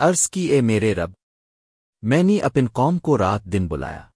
عرض کی اے میرے رب میں نے اپن قوم کو رات دن بلایا۔